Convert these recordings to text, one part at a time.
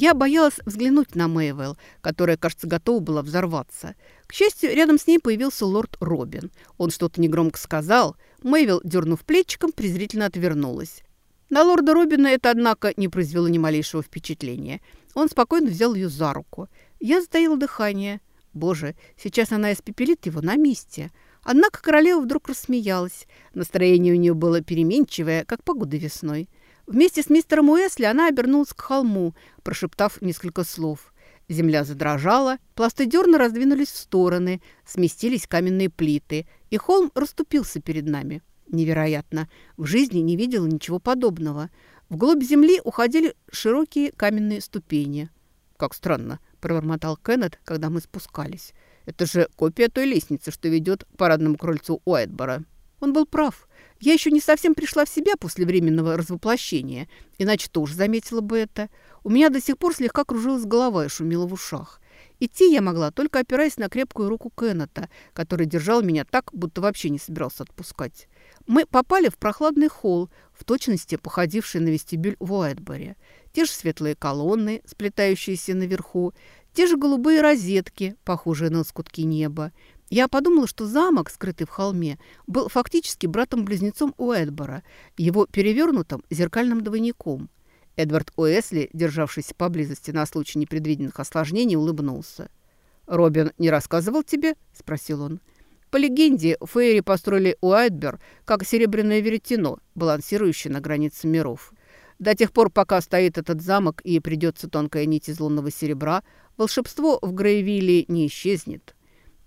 Я боялась взглянуть на Мэйвелл, которая, кажется, готова была взорваться. К счастью, рядом с ней появился лорд Робин. Он что-то негромко сказал. Мэйвелл, дернув плечиком, презрительно отвернулась. На лорда Робина это, однако, не произвело ни малейшего впечатления. Он спокойно взял ее за руку. Я затаила дыхание. Боже, сейчас она испепелит его на месте. Однако королева вдруг рассмеялась. Настроение у нее было переменчивое, как погода весной. Вместе с мистером Уэсли она обернулась к холму, прошептав несколько слов. Земля задрожала, пласты дерна раздвинулись в стороны, сместились каменные плиты, и холм расступился перед нами. Невероятно. В жизни не видела ничего подобного. Вглубь земли уходили широкие каменные ступени. «Как странно», – пробормотал Кеннет, когда мы спускались. Это же копия той лестницы, что ведет к парадному крыльцу Уайтбора. Он был прав. Я еще не совсем пришла в себя после временного развоплощения, иначе тоже заметила бы это. У меня до сих пор слегка кружилась голова и шумела в ушах. Идти я могла, только опираясь на крепкую руку Кеннета, который держал меня так, будто вообще не собирался отпускать. Мы попали в прохладный холл, в точности походивший на вестибюль в Уайтборе. Те же светлые колонны, сплетающиеся наверху, те же голубые розетки, похожие на скутки неба. Я подумала, что замок, скрытый в холме, был фактически братом-близнецом Уэдбора, его перевернутым зеркальным двойником. Эдвард Уэсли, державшийся поблизости на случай непредвиденных осложнений, улыбнулся. «Робин не рассказывал тебе?» – спросил он. По легенде, Фейри построили Уайтбер как серебряное веретено, балансирующее на границе миров. До тех пор, пока стоит этот замок и придется тонкая нить из лунного серебра, волшебство в Грейвилле не исчезнет.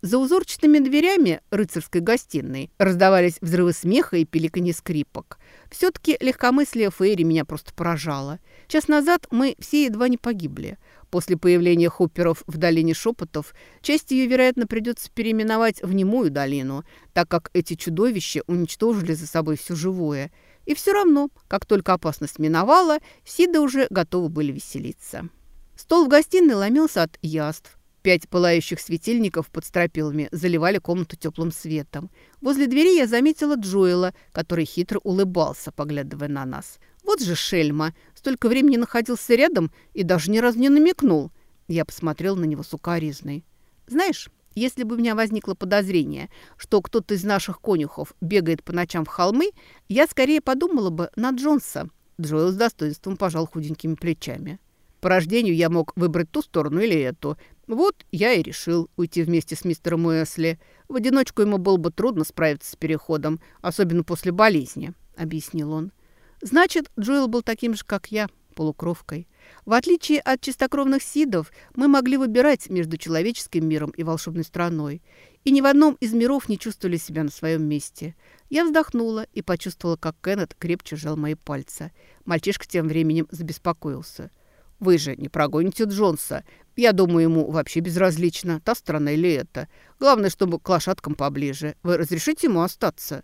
За узорчатыми дверями рыцарской гостиной раздавались взрывы смеха и пеликанье скрипок. Все-таки легкомыслие Фейри меня просто поражало. Час назад мы все едва не погибли. После появления хопперов в долине шепотов часть ее, вероятно, придется переименовать в немую долину, так как эти чудовища уничтожили за собой все живое. И все равно, как только опасность миновала, Сиды уже готовы были веселиться. Стол в гостиной ломился от яств. Пять пылающих светильников под стропилами заливали комнату теплым светом. Возле двери я заметила Джоэла, который хитро улыбался, поглядывая на нас. Вот же шельма! Столько времени находился рядом и даже ни разу не намекнул. Я посмотрел на него сукоризной. «Знаешь, если бы у меня возникло подозрение, что кто-то из наших конюхов бегает по ночам в холмы, я скорее подумала бы на Джонса». Джоэл с достоинством пожал худенькими плечами. По рождению я мог выбрать ту сторону или эту. Вот я и решил уйти вместе с мистером Уэсли. В одиночку ему было бы трудно справиться с переходом, особенно после болезни», — объяснил он. «Значит, Джоэл был таким же, как я, полукровкой. В отличие от чистокровных сидов, мы могли выбирать между человеческим миром и волшебной страной. И ни в одном из миров не чувствовали себя на своем месте. Я вздохнула и почувствовала, как Кеннет крепче сжал мои пальцы. Мальчишка тем временем забеспокоился — вы же не прогоните Джонса. Я думаю, ему вообще безразлично, та страна или это. Главное, чтобы к лошадкам поближе. Вы разрешите ему остаться?»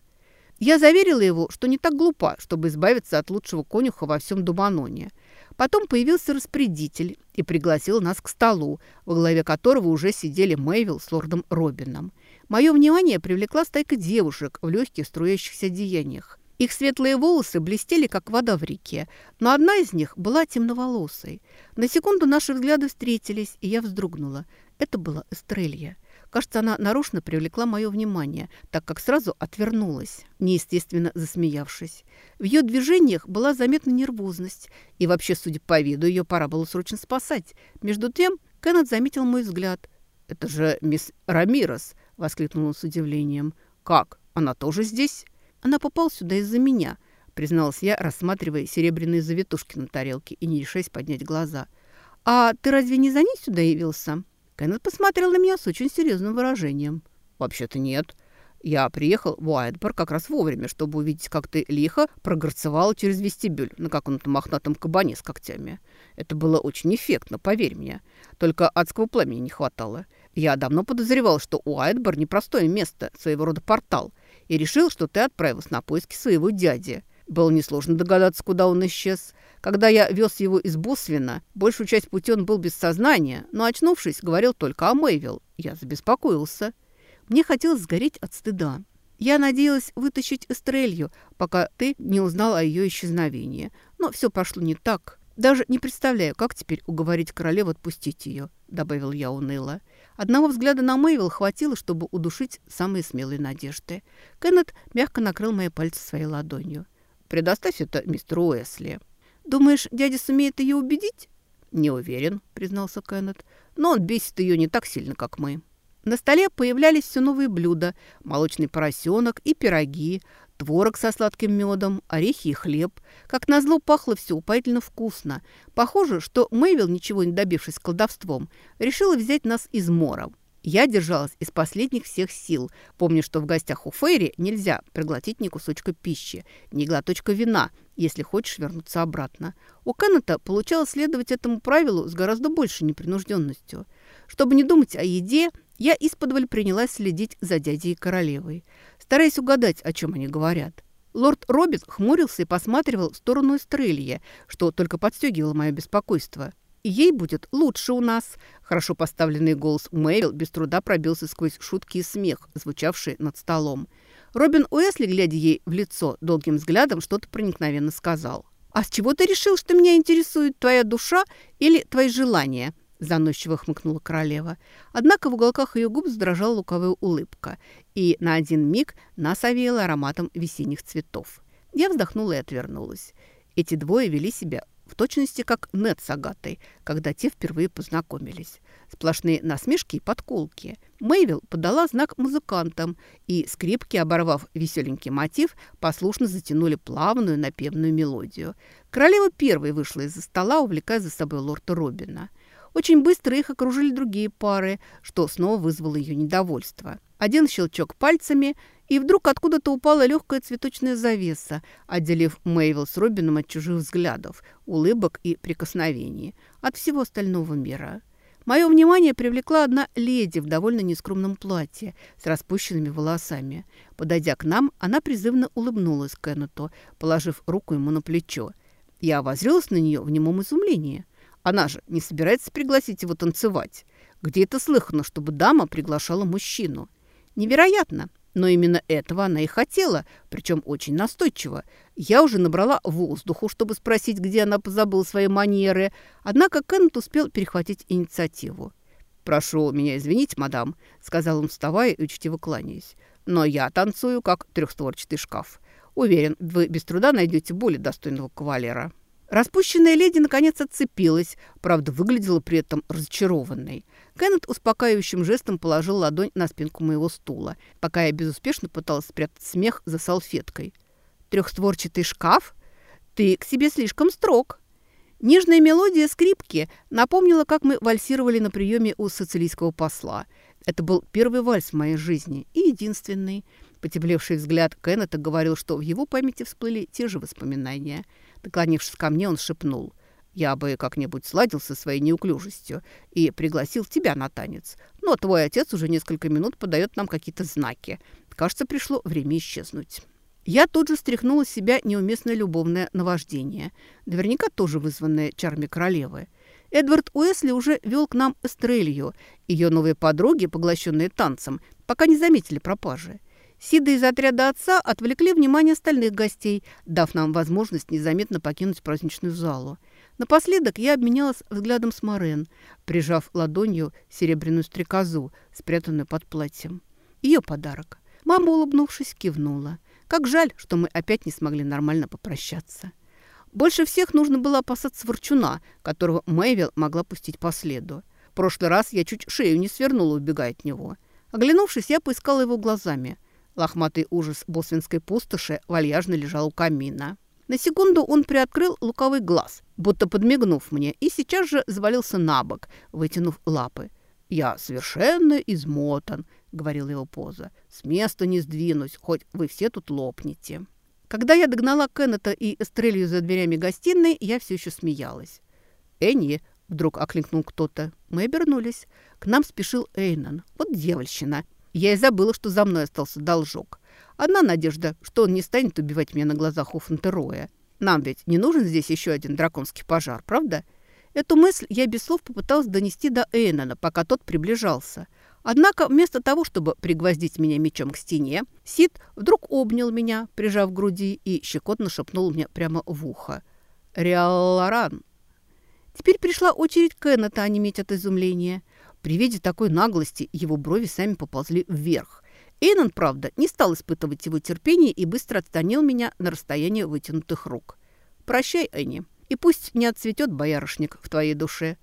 Я заверила его, что не так глупа, чтобы избавиться от лучшего конюха во всем Думаноне. Потом появился распорядитель и пригласил нас к столу, во главе которого уже сидели Мэйвилл с лордом Робином. Мое внимание привлекла стайка девушек в легких струящихся одеяниях. Их светлые волосы блестели, как вода в реке, но одна из них была темноволосой. На секунду наши взгляды встретились, и я вздрогнула. Это была Эстрелья. Кажется, она нарочно привлекла мое внимание, так как сразу отвернулась, неестественно засмеявшись. В ее движениях была заметна нервозность, и вообще, судя по виду, ее пора было срочно спасать. Между тем Кеннет заметил мой взгляд. «Это же мисс Рамирос!» — воскликнул он с удивлением. «Как? Она тоже здесь?» Она попала сюда из-за меня, призналась я, рассматривая серебряные завитушки на тарелке и не решаясь поднять глаза. «А ты разве не за ней сюда явился?» Кеннет посмотрел на меня с очень серьезным выражением. «Вообще-то нет. Я приехал в Уайтбор как раз вовремя, чтобы увидеть, как ты лихо прогорцевала через вестибюль на каком-то мохнатом кабане с когтями. Это было очень эффектно, поверь мне. Только адского пламени не хватало. Я давно подозревал, что Уайтбор – непростое место, своего рода портал, и решил, что ты отправился на поиски своего дяди. Было несложно догадаться, куда он исчез. Когда я вез его из Босвина, большую часть пути он был без сознания, но, очнувшись, говорил только о Мэйвилл. Я забеспокоился. Мне хотелось сгореть от стыда. Я надеялась вытащить Эстрелью, пока ты не узнал о ее исчезновении. Но все пошло не так. Даже не представляю, как теперь уговорить королеву отпустить ее, добавил я уныло. Одного взгляда на Мэйвилл хватило, чтобы удушить самые смелые надежды. Кеннет мягко накрыл мои пальцы своей ладонью. «Предоставь это мистеру Уэсли». «Думаешь, дядя сумеет ее убедить?» «Не уверен», — признался Кеннет. «Но он бесит ее не так сильно, как мы». На столе появлялись все новые блюда – молочный поросенок и пироги, творог со сладким медом, орехи и хлеб. Как назло, пахло все упоительно вкусно. Похоже, что Мэйвилл, ничего не добившись колдовством, решила взять нас из мора. Я держалась из последних всех сил, помню, что в гостях у Фейри нельзя проглотить ни кусочка пищи, ни глоточка вина, если хочешь вернуться обратно. У Кеннета получалось следовать этому правилу с гораздо большей непринужденностью. Чтобы не думать о еде, я исподволь принялась следить за дядей и королевой, стараясь угадать, о чем они говорят. Лорд Робин хмурился и посматривал в сторону Эстрелья, что только подстегивало мое беспокойство. «Ей будет лучше у нас!» Хорошо поставленный голос Мэйл без труда пробился сквозь шутки и смех, звучавший над столом. Робин Уэсли, глядя ей в лицо, долгим взглядом что-то проникновенно сказал. «А с чего ты решил, что меня интересует твоя душа или твои желания?» Заносчиво хмыкнула королева. Однако в уголках ее губ задрожала луковая улыбка, и на один миг нас овеяло ароматом весенних цветов. Я вздохнула и отвернулась. Эти двое вели себя в точности как Нед с Агатой, когда те впервые познакомились. Сплошные насмешки и подколки. Мэйвилл подала знак музыкантам, и скрипки, оборвав веселенький мотив, послушно затянули плавную напевную мелодию. Королева первой вышла из-за стола, увлекая за собой лорда Робина. Очень быстро их окружили другие пары, что снова вызвало ее недовольство. Один щелчок пальцами, и вдруг откуда-то упала легкая цветочная завеса, отделив Мэйвилл с Робином от чужих взглядов, улыбок и прикосновений, от всего остального мира. Мое внимание привлекла одна леди в довольно нескромном платье с распущенными волосами. Подойдя к нам, она призывно улыбнулась Кеннету, положив руку ему на плечо. Я возрелась на нее в немом изумлении. Она же не собирается пригласить его танцевать. Где это слыхано, чтобы дама приглашала мужчину? Невероятно. Но именно этого она и хотела, причем очень настойчиво. Я уже набрала воздуху, чтобы спросить, где она позабыла свои манеры. Однако Кеннет успел перехватить инициативу. «Прошу меня извинить, мадам», — сказал он, вставая и учтиво кланяясь. «Но я танцую, как трехстворчатый шкаф. Уверен, вы без труда найдете более достойного кавалера». Распущенная леди наконец отцепилась, правда, выглядела при этом разочарованной. Кеннет успокаивающим жестом положил ладонь на спинку моего стула, пока я безуспешно пыталась спрятать смех за салфеткой. «Трехстворчатый шкаф? Ты к себе слишком строг!» Нежная мелодия скрипки напомнила, как мы вальсировали на приеме у социалистского посла. Это был первый вальс в моей жизни и единственный. Потеплевший взгляд Кеннета говорил, что в его памяти всплыли те же воспоминания – Наклонившись ко мне, он шепнул. «Я бы как-нибудь сладил со своей неуклюжестью и пригласил тебя на танец. Но твой отец уже несколько минут подает нам какие-то знаки. Кажется, пришло время исчезнуть». Я тут же стряхнула с себя неуместное любовное наваждение, наверняка тоже вызванное чарами королевы. Эдвард Уэсли уже вел к нам Эстрелью. Ее новые подруги, поглощенные танцем, пока не заметили пропажи. Сиды из отряда отца отвлекли внимание остальных гостей, дав нам возможность незаметно покинуть праздничную залу. Напоследок я обменялась взглядом с Морен, прижав ладонью серебряную стрекозу, спрятанную под платьем. Ее подарок. Мама, улыбнувшись, кивнула. Как жаль, что мы опять не смогли нормально попрощаться. Больше всех нужно было опасаться ворчуна, которого Мэйвилл могла пустить по следу. В прошлый раз я чуть шею не свернула, убегая от него. Оглянувшись, я поискала его глазами – Лохматый ужас босвинской пустоши вальяжно лежал у камина. На секунду он приоткрыл луковый глаз, будто подмигнув мне, и сейчас же завалился на бок, вытянув лапы. «Я совершенно измотан», — говорила его поза. «С места не сдвинусь, хоть вы все тут лопнете». Когда я догнала Кеннета и Эстрелью за дверями гостиной, я все еще смеялась. «Энни!» — вдруг окликнул кто-то. Мы обернулись. К нам спешил Эйнон. Вот дьявольщина. Я и забыла, что за мной остался должок. Одна надежда, что он не станет убивать меня на глазах у Фонтероя. Нам ведь не нужен здесь еще один драконский пожар, правда? Эту мысль я без слов попыталась донести до Эйнона, пока тот приближался. Однако вместо того, чтобы пригвоздить меня мечом к стене, Сид вдруг обнял меня, прижав к груди, и щекотно шепнул мне прямо в ухо. «Риалларан!» Теперь пришла очередь Кеннета онеметь от изумления. При виде такой наглости его брови сами поползли вверх. Эйнон, правда, не стал испытывать его терпение и быстро отстранил меня на расстояние вытянутых рук. «Прощай, Энни, и пусть не отцветет боярышник в твоей душе».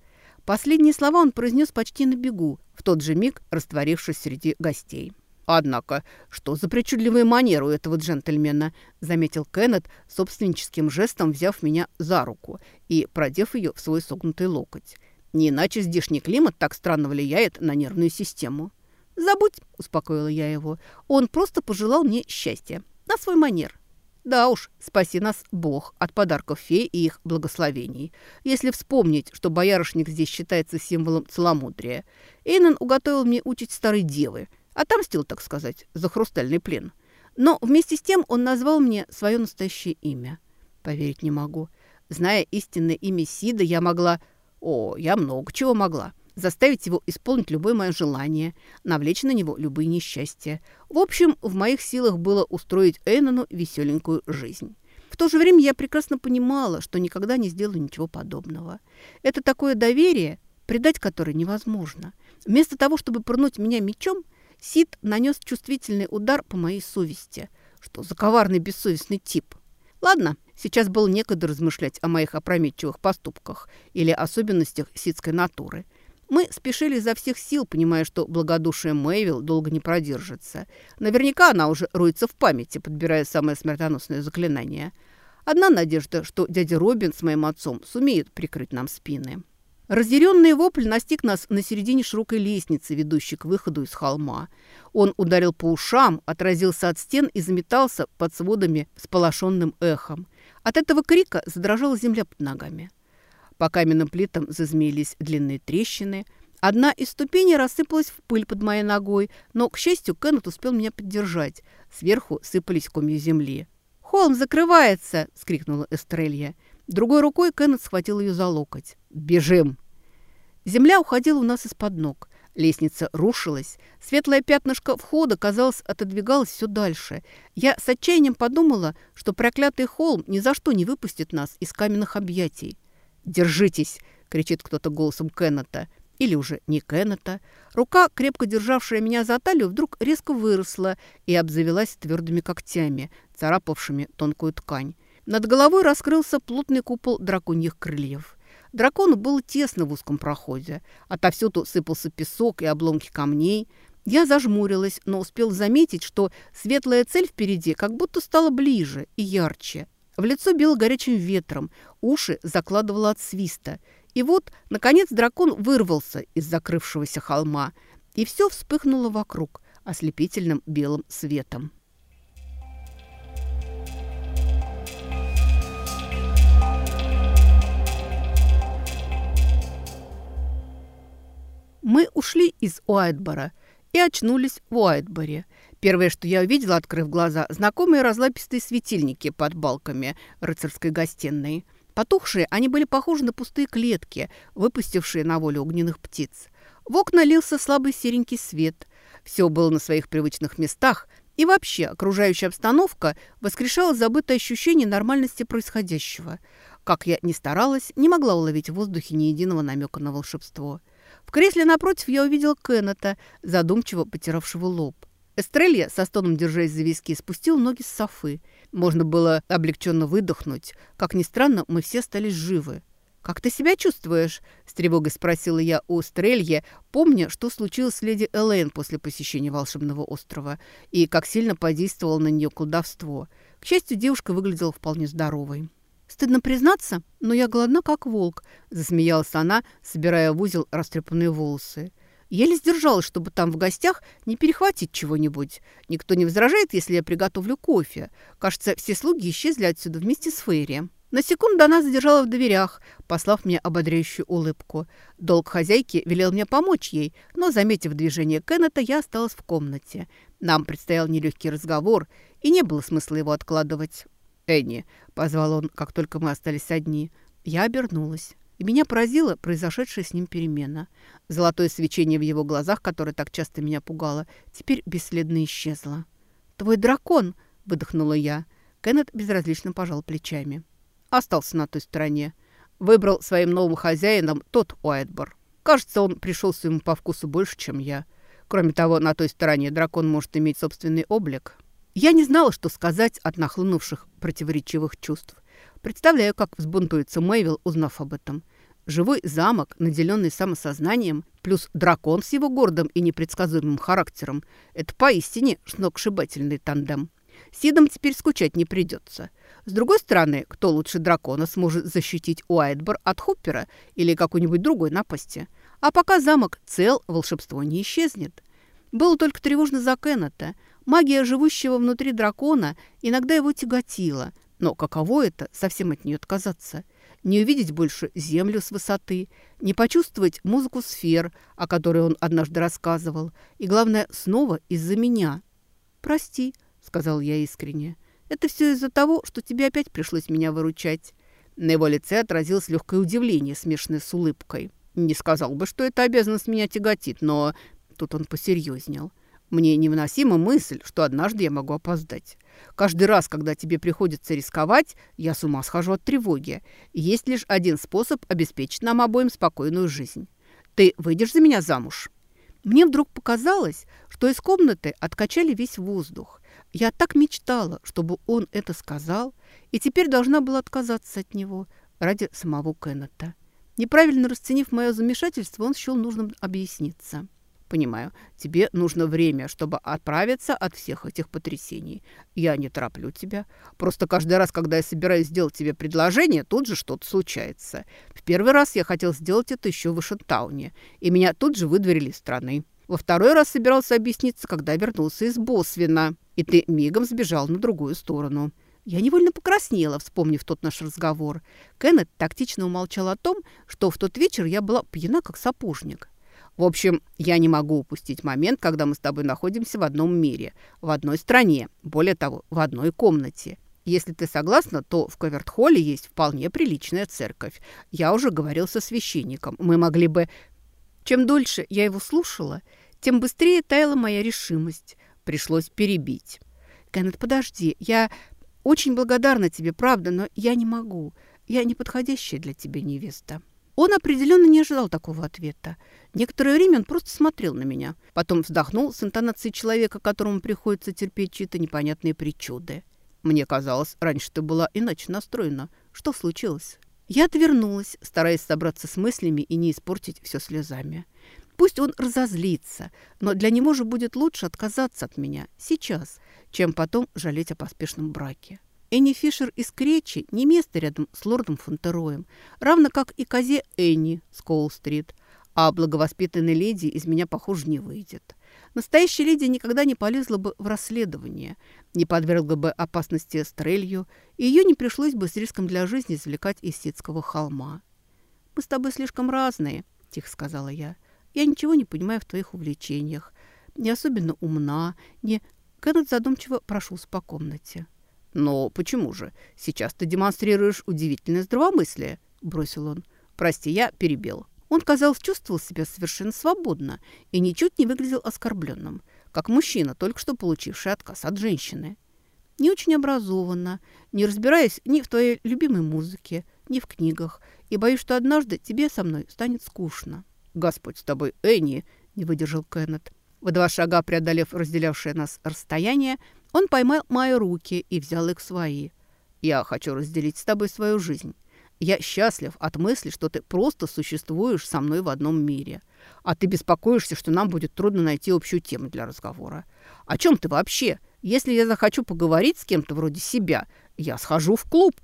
Последние слова он произнес почти на бегу, в тот же миг растворившись среди гостей. «Однако, что за причудливые манеры у этого джентльмена?» заметил Кеннет, собственническим жестом взяв меня за руку и продев ее в свой согнутый локоть. «Не иначе здешний климат так странно влияет на нервную систему». «Забудь», – успокоила я его. «Он просто пожелал мне счастья. На свой манер». Да уж, спаси нас Бог от подарков фей и их благословений. Если вспомнить, что боярышник здесь считается символом целомудрия. Эйнон уготовил мне учить старой девы. Отомстил, так сказать, за хрустальный плен. Но вместе с тем он назвал мне свое настоящее имя. Поверить не могу. Зная истинное имя Сида, я могла... О, я много чего могла заставить его исполнить любое мое желание, навлечь на него любые несчастья. В общем, в моих силах было устроить Эйнону веселенькую жизнь. В то же время я прекрасно понимала, что никогда не сделаю ничего подобного. Это такое доверие, предать которое невозможно. Вместо того, чтобы пырнуть меня мечом, Сид нанес чувствительный удар по моей совести. Что за коварный бессовестный тип. Ладно, сейчас было некогда размышлять о моих опрометчивых поступках или особенностях сидской натуры – мы спешили изо всех сил, понимая, что благодушие Мэйвилл долго не продержится. Наверняка она уже роется в памяти, подбирая самое смертоносное заклинание. Одна надежда, что дядя Робин с моим отцом сумеют прикрыть нам спины. Разъяренный вопль настиг нас на середине широкой лестницы, ведущей к выходу из холма. Он ударил по ушам, отразился от стен и заметался под сводами с полошенным эхом. От этого крика задрожала земля под ногами. По каменным плитам зазмеились длинные трещины. Одна из ступеней рассыпалась в пыль под моей ногой, но, к счастью, Кеннет успел меня поддержать. Сверху сыпались комья земли. «Холм закрывается!» – скрикнула Эстрелья. Другой рукой Кеннет схватил ее за локоть. «Бежим!» Земля уходила у нас из-под ног. Лестница рушилась. Светлое пятнышко входа, казалось, отодвигалось все дальше. Я с отчаянием подумала, что проклятый холм ни за что не выпустит нас из каменных объятий. «Держитесь!» – кричит кто-то голосом Кеннета. Или уже не Кеннета. Рука, крепко державшая меня за талию, вдруг резко выросла и обзавелась твердыми когтями, царапавшими тонкую ткань. Над головой раскрылся плотный купол драконьих крыльев. Дракону было тесно в узком проходе. Отовсюду сыпался песок и обломки камней. Я зажмурилась, но успел заметить, что светлая цель впереди как будто стала ближе и ярче. В лицо било горячим ветром, уши закладывало от свиста. И вот, наконец, дракон вырвался из закрывшегося холма, и все вспыхнуло вокруг ослепительным белым светом. Мы ушли из Уайтбора и очнулись в Уайтборе – Первое, что я увидела, открыв глаза, знакомые разлапистые светильники под балками рыцарской гостиной. Потухшие, они были похожи на пустые клетки, выпустившие на волю огненных птиц. В окна лился слабый серенький свет. Все было на своих привычных местах, и вообще окружающая обстановка воскрешала забытое ощущение нормальности происходящего. Как я ни старалась, не могла уловить в воздухе ни единого намека на волшебство. В кресле напротив я увидела Кеннета, задумчиво потиравшего лоб. Эстрелья, со стоном держась за виски, спустил ноги с софы. Можно было облегченно выдохнуть. Как ни странно, мы все стали живы. «Как ты себя чувствуешь?» – с тревогой спросила я у Стрелье, помня, что случилось с леди Элейн после посещения волшебного острова и как сильно подействовало на нее колдовство. К счастью, девушка выглядела вполне здоровой. «Стыдно признаться, но я голодна, как волк», – засмеялась она, собирая в узел растрепанные волосы. Еле сдержалась, чтобы там в гостях не перехватить чего-нибудь. Никто не возражает, если я приготовлю кофе. Кажется, все слуги исчезли отсюда вместе с Фейри. На секунду она задержала в дверях, послав мне ободряющую улыбку. Долг хозяйки велел мне помочь ей, но, заметив движение Кеннета, я осталась в комнате. Нам предстоял нелегкий разговор, и не было смысла его откладывать. «Энни», — позвал он, как только мы остались одни. Я обернулась. И меня поразила произошедшая с ним перемена. Золотое свечение в его глазах, которое так часто меня пугало, теперь бесследно исчезло. «Твой дракон!» — выдохнула я. Кеннет безразлично пожал плечами. Остался на той стороне. Выбрал своим новым хозяином тот Уайтбор. Кажется, он пришел своему по вкусу больше, чем я. Кроме того, на той стороне дракон может иметь собственный облик. Я не знала, что сказать от нахлынувших противоречивых чувств. Представляю, как взбунтуется Мэйвилл, узнав об этом. Живой замок, наделенный самосознанием, плюс дракон с его гордым и непредсказуемым характером – это поистине сногсшибательный тандем. Сидом теперь скучать не придется. С другой стороны, кто лучше дракона сможет защитить Уайтбор от Хуппера или какой-нибудь другой напасти? А пока замок цел, волшебство не исчезнет. Было только тревожно за Кеннета. Магия живущего внутри дракона иногда его тяготила. Но каково это – совсем от нее отказаться? Не увидеть больше землю с высоты, не почувствовать музыку сфер, о которой он однажды рассказывал, и, главное, снова из-за меня. «Прости», – сказал я искренне. «Это все из-за того, что тебе опять пришлось меня выручать». На его лице отразилось легкое удивление, смешанное с улыбкой. Не сказал бы, что эта обязанность меня тяготит, но тут он посерьезнел. Мне невыносима мысль, что однажды я могу опоздать. Каждый раз, когда тебе приходится рисковать, я с ума схожу от тревоги. Есть лишь один способ обеспечить нам обоим спокойную жизнь. Ты выйдешь за меня замуж?» Мне вдруг показалось, что из комнаты откачали весь воздух. Я так мечтала, чтобы он это сказал, и теперь должна была отказаться от него ради самого Кеннета. Неправильно расценив мое замешательство, он счел нужным объясниться. «Понимаю, тебе нужно время, чтобы отправиться от всех этих потрясений. Я не тороплю тебя. Просто каждый раз, когда я собираюсь сделать тебе предложение, тут же что-то случается. В первый раз я хотел сделать это еще в Вашингтауне, и меня тут же выдворили из страны. Во второй раз собирался объясниться, когда вернулся из Босвина, и ты мигом сбежал на другую сторону». Я невольно покраснела, вспомнив тот наш разговор. Кеннет тактично умолчал о том, что в тот вечер я была пьяна, как сапожник. В общем, я не могу упустить момент, когда мы с тобой находимся в одном мире, в одной стране, более того, в одной комнате. Если ты согласна, то в Коверт-холле есть вполне приличная церковь. Я уже говорил со священником. Мы могли бы... Чем дольше я его слушала, тем быстрее таяла моя решимость. Пришлось перебить. «Кеннет, подожди, я очень благодарна тебе, правда, но я не могу. Я не подходящая для тебя невеста». Он определенно не ожидал такого ответа. Некоторое время он просто смотрел на меня. Потом вздохнул с интонацией человека, которому приходится терпеть чьи-то непонятные причуды. «Мне казалось, раньше ты была иначе настроена. Что случилось?» Я отвернулась, стараясь собраться с мыслями и не испортить все слезами. Пусть он разозлится, но для него же будет лучше отказаться от меня сейчас, чем потом жалеть о поспешном браке. Энни Фишер из Кречи не место рядом с лордом Фонтероем, равно как и козе Энни с Коул-стрит, а благовоспитанной леди из меня, похоже, не выйдет. Настоящая леди никогда не полезла бы в расследование, не подвергла бы опасности стрелью, и ее не пришлось бы с риском для жизни извлекать из Ситского холма. «Мы с тобой слишком разные», – тихо сказала я. «Я ничего не понимаю в твоих увлечениях, не особенно умна, не...» Кеннет задумчиво прошелся по комнате. «Но почему же? Сейчас ты демонстрируешь удивительное здравомыслие», – бросил он. «Прости, я перебил». Он, казалось, чувствовал себя совершенно свободно и ничуть не выглядел оскорбленным, как мужчина, только что получивший отказ от женщины. Не очень образованно, не разбираясь ни в твоей любимой музыке, ни в книгах, и боюсь, что однажды тебе со мной станет скучно. «Господь с тобой, Энни!» – не выдержал Кеннет. В два шага преодолев разделявшее нас расстояние, он поймал мои руки и взял их в свои. «Я хочу разделить с тобой свою жизнь. Я счастлив от мысли, что ты просто существуешь со мной в одном мире. А ты беспокоишься, что нам будет трудно найти общую тему для разговора. О чем ты вообще? Если я захочу поговорить с кем-то вроде себя, я схожу в клуб.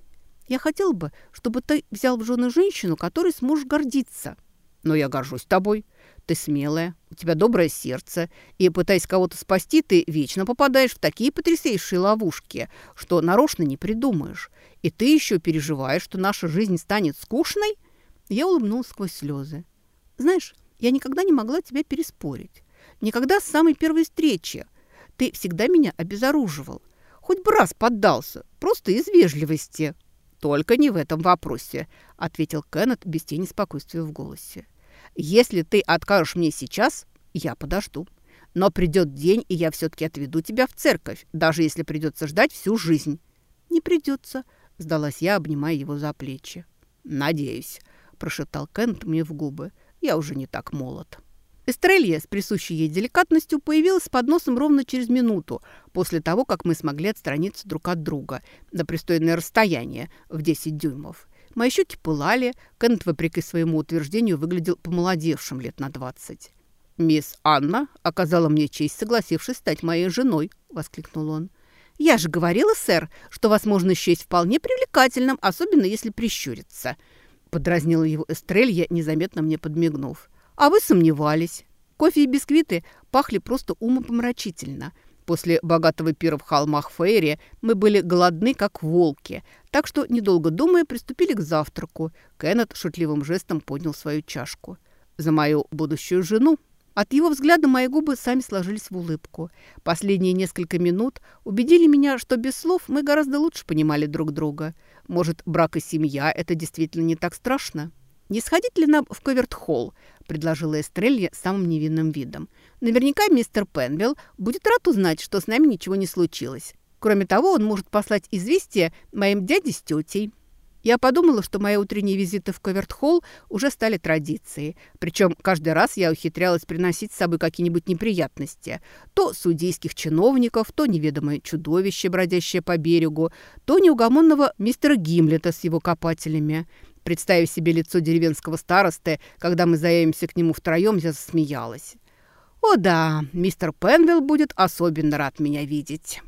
Я хотел бы, чтобы ты взял в жены женщину, которой сможешь гордиться. Но я горжусь тобой. Ты смелая, у тебя доброе сердце, и, пытаясь кого-то спасти, ты вечно попадаешь в такие потрясающие ловушки, что нарочно не придумаешь. И ты еще переживаешь, что наша жизнь станет скучной?» Я улыбнулась сквозь слезы. «Знаешь, я никогда не могла тебя переспорить. Никогда с самой первой встречи. Ты всегда меня обезоруживал. Хоть бы раз поддался, просто из вежливости». «Только не в этом вопросе», — ответил Кеннет без тени спокойствия в голосе. «Если ты откажешь мне сейчас, я подожду. Но придет день, и я все-таки отведу тебя в церковь, даже если придется ждать всю жизнь». «Не придется», — сдалась я, обнимая его за плечи. «Надеюсь», — прошептал Кент мне в губы. «Я уже не так молод». Эстрелья с присущей ей деликатностью появилась с подносом ровно через минуту после того, как мы смогли отстраниться друг от друга на пристойное расстояние в 10 дюймов. Мои щеки пылали, Кент, вопреки своему утверждению, выглядел помолодевшим лет на 20. «Мисс Анна оказала мне честь, согласившись стать моей женой», — воскликнул он. «Я же говорила, сэр, что вас можно счесть вполне привлекательным, особенно если прищуриться», — подразнила его Эстрелья, незаметно мне подмигнув. А вы сомневались. Кофе и бисквиты пахли просто умопомрачительно. После богатого пира в холмах Фейри мы были голодны, как волки, так что, недолго думая, приступили к завтраку. Кеннет шутливым жестом поднял свою чашку. «За мою будущую жену!» От его взгляда мои губы сами сложились в улыбку. Последние несколько минут убедили меня, что без слов мы гораздо лучше понимали друг друга. Может, брак и семья – это действительно не так страшно? «Не сходить ли нам в Коверт-холл?» – предложила Эстрелья самым невинным видом. «Наверняка мистер Пенвилл будет рад узнать, что с нами ничего не случилось. Кроме того, он может послать известие моим дяде с тетей». Я подумала, что мои утренние визиты в Коверт-холл уже стали традицией. Причем каждый раз я ухитрялась приносить с собой какие-нибудь неприятности. То судейских чиновников, то неведомое чудовище, бродящее по берегу, то неугомонного мистера Гимлета с его копателями. Представив себе лицо деревенского старосты, когда мы заявимся к нему втроем, я засмеялась. «О да, мистер Пенвилл будет особенно рад меня видеть».